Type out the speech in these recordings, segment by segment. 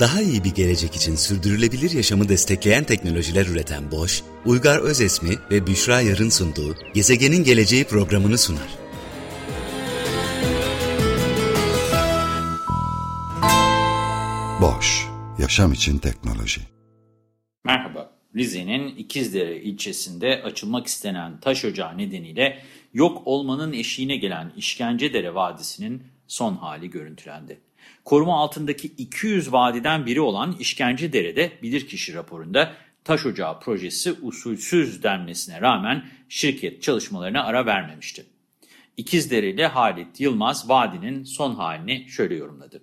Daha iyi bir gelecek için sürdürülebilir yaşamı destekleyen teknolojiler üreten Boş, Uygar Özesmi ve Büşra Yarın sunduğu Gezegenin Geleceği programını sunar. Boş, yaşam için teknoloji. Merhaba, Rize'nin İkizdere ilçesinde açılmak istenen taş ocağı nedeniyle yok olmanın eşiğine gelen İşkencedere Vadisi'nin son hali görüntülendi. Koruma altındaki 200 vadiden biri olan İşkencedere'de bilirkişi raporunda taş ocağı projesi usulsüz denmesine rağmen şirket çalışmalarına ara vermemişti. İkizdereli Halit Yılmaz vadinin son halini şöyle yorumladı.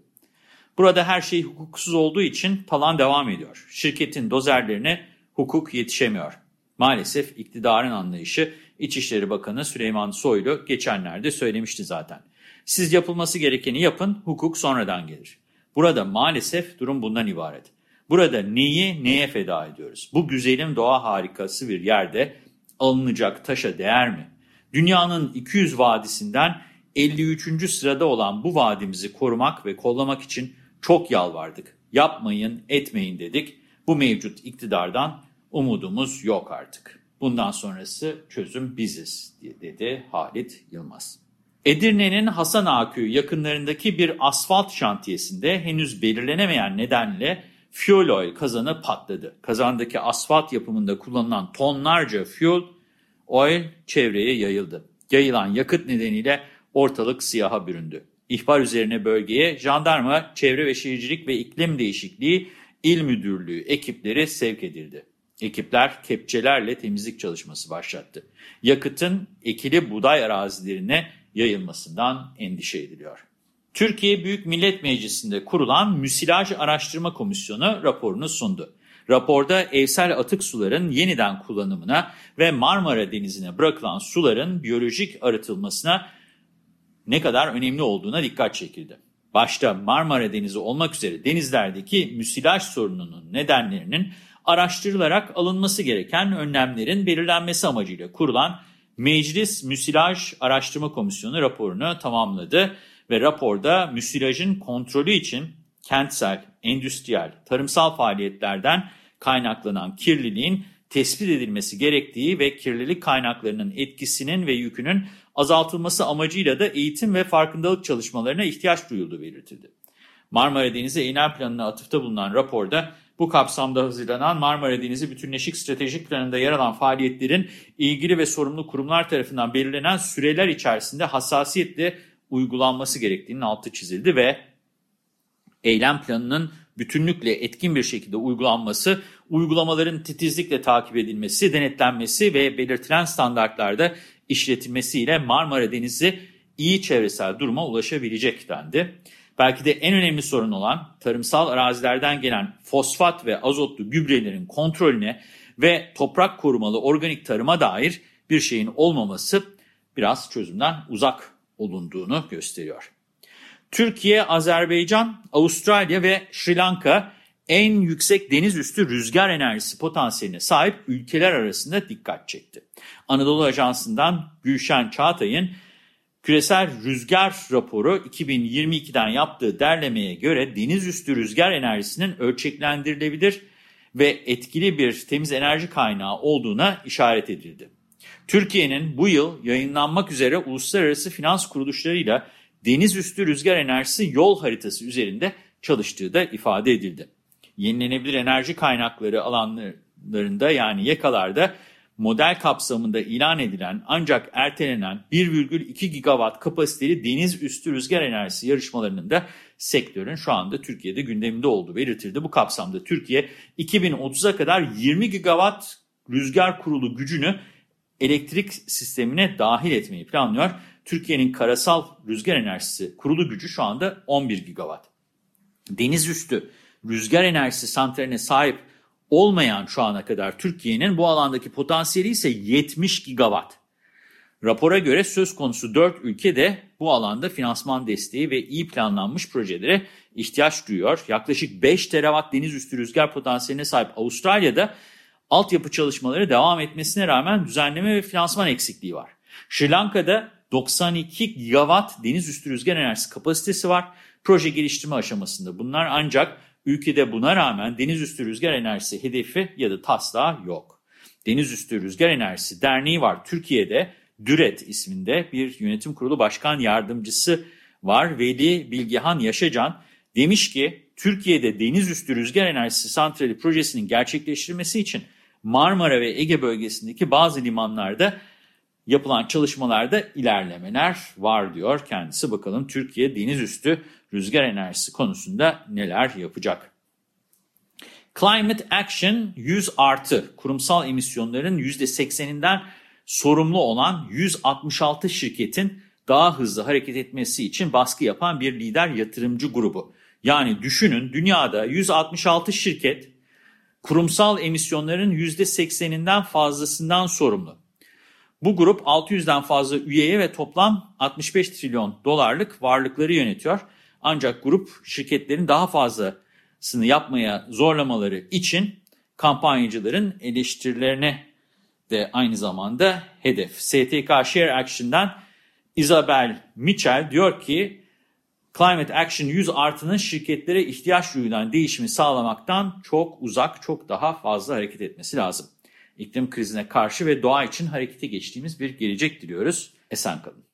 Burada her şey hukuksuz olduğu için talan devam ediyor. Şirketin dozerlerine hukuk yetişemiyor. Maalesef iktidarın anlayışı İçişleri Bakanı Süleyman Soylu geçenlerde söylemişti zaten. Siz yapılması gerekeni yapın, hukuk sonradan gelir. Burada maalesef durum bundan ibaret. Burada neyi neye feda ediyoruz? Bu güzelim doğa harikası bir yerde alınacak taşa değer mi? Dünyanın 200 vadisinden 53. sırada olan bu vadimizi korumak ve kollamak için çok yalvardık. Yapmayın, etmeyin dedik. Bu mevcut iktidardan umudumuz yok artık. Bundan sonrası çözüm biziz, dedi Halit Yılmaz. Edirne'nin Hasan Ağa yakınlarındaki bir asfalt şantiyesinde henüz belirlenemeyen nedenle fuel oil kazanı patladı. Kazandaki asfalt yapımında kullanılan tonlarca fuel oil çevreye yayıldı. Yayılan yakıt nedeniyle ortalık siyaha büründü. İhbar üzerine bölgeye jandarma, çevre ve şehircilik ve iklim değişikliği il müdürlüğü ekipleri sevk edildi. Ekipler kepçelerle temizlik çalışması başlattı. Yakıtın ekili buğday arazilerine yayılmasından endişe ediliyor. Türkiye Büyük Millet Meclisi'nde kurulan Müsilaj Araştırma Komisyonu raporunu sundu. Raporda evsel atık suların yeniden kullanımına ve Marmara Denizi'ne bırakılan suların biyolojik arıtılmasına ne kadar önemli olduğuna dikkat çekildi. Başta Marmara Denizi olmak üzere denizlerdeki müsilaj sorununun nedenlerinin araştırılarak alınması gereken önlemlerin belirlenmesi amacıyla kurulan Meclis Müsilaj Araştırma Komisyonu raporunu tamamladı ve raporda müsilajın kontrolü için kentsel, endüstriyel, tarımsal faaliyetlerden kaynaklanan kirliliğin tespit edilmesi gerektiği ve kirlilik kaynaklarının etkisinin ve yükünün azaltılması amacıyla da eğitim ve farkındalık çalışmalarına ihtiyaç duyulduğu belirtildi. Marmara Denizi Eylem Planı'na atıfta bulunan raporda bu kapsamda hazırlanan Marmara Denizi Bütünleşik Stratejik Planı'nda yer alan faaliyetlerin ilgili ve sorumlu kurumlar tarafından belirlenen süreler içerisinde hassasiyetle uygulanması gerektiğinin altı çizildi ve eylem planının bütünlükle etkin bir şekilde uygulanması, uygulamaların titizlikle takip edilmesi, denetlenmesi ve belirtilen standartlarda işletilmesiyle Marmara Denizi iyi çevresel duruma ulaşabilecek dendi. Belki de en önemli sorun olan tarımsal arazilerden gelen fosfat ve azotlu gübrelerin kontrolüne ve toprak korumalı organik tarıma dair bir şeyin olmaması biraz çözümden uzak olunduğunu gösteriyor. Türkiye, Azerbaycan, Avustralya ve Sri Lanka en yüksek deniz üstü rüzgar enerjisi potansiyeline sahip ülkeler arasında dikkat çekti. Anadolu Ajansı'ndan Gülşen Çağatay'ın küresel rüzgar raporu 2022'den yaptığı derlemeye göre deniz üstü rüzgar enerjisinin ölçeklendirilebilir ve etkili bir temiz enerji kaynağı olduğuna işaret edildi. Türkiye'nin bu yıl yayınlanmak üzere uluslararası finans kuruluşlarıyla deniz üstü rüzgar enerjisi yol haritası üzerinde çalıştığı da ifade edildi. Yenilenebilir enerji kaynakları alanlarında yani yakalarda model kapsamında ilan edilen ancak ertelenen 1,2 gigawatt kapasiteli deniz üstü rüzgar enerjisi yarışmalarının da sektörün şu anda Türkiye'de gündeminde olduğu belirtildi. Bu kapsamda Türkiye 2030'a kadar 20 gigawatt rüzgar kurulu gücünü elektrik sistemine dahil etmeyi planlıyor. Türkiye'nin karasal rüzgar enerjisi kurulu gücü şu anda 11 gigawatt. Deniz üstü rüzgar enerjisi santraline sahip olmayan şu ana kadar Türkiye'nin bu alandaki potansiyeli ise 70 gigawatt. Rapora göre söz konusu 4 ülke de bu alanda finansman desteği ve iyi planlanmış projelere ihtiyaç duyuyor. Yaklaşık 5 terawatt deniz üstü rüzgar potansiyeline sahip Avustralya'da altyapı çalışmaları devam etmesine rağmen düzenleme ve finansman eksikliği var. Sri Lanka'da 92 gigawatt deniz üstü rüzgar enerjisi kapasitesi var. Proje geliştirme aşamasında bunlar ancak ülkede buna rağmen deniz üstü rüzgar enerjisi hedefi ya da taslağı yok. Deniz üstü rüzgar enerjisi derneği var. Türkiye'de DÜRET isminde bir yönetim kurulu başkan yardımcısı var. Veli Bilgehan Yaşacan demiş ki Türkiye'de deniz üstü rüzgar enerjisi santrali projesinin gerçekleştirilmesi için Marmara ve Ege bölgesindeki bazı limanlarda yapılan çalışmalarda ilerlemeler var diyor kendisi. Bakalım Türkiye deniz üstü rüzgar enerjisi konusunda neler yapacak? Climate Action 100 artı kurumsal emisyonların %80'inden sorumlu olan 166 şirketin daha hızlı hareket etmesi için baskı yapan bir lider yatırımcı grubu. Yani düşünün dünyada 166 şirket kurumsal emisyonların %80'inden fazlasından sorumlu. Bu grup 600'den fazla üyeye ve toplam 65 trilyon dolarlık varlıkları yönetiyor. Ancak grup şirketlerin daha fazlasını yapmaya zorlamaları için kampanyacıların eleştirilerine de aynı zamanda hedef. STK Share Action'dan Isabel Mitchell diyor ki Climate Action 100 artının şirketlere ihtiyaç duyulan değişimi sağlamaktan çok uzak, çok daha fazla hareket etmesi lazım. İklim krizine karşı ve doğa için harekete geçtiğimiz bir gelecek diliyoruz. Esen kalın.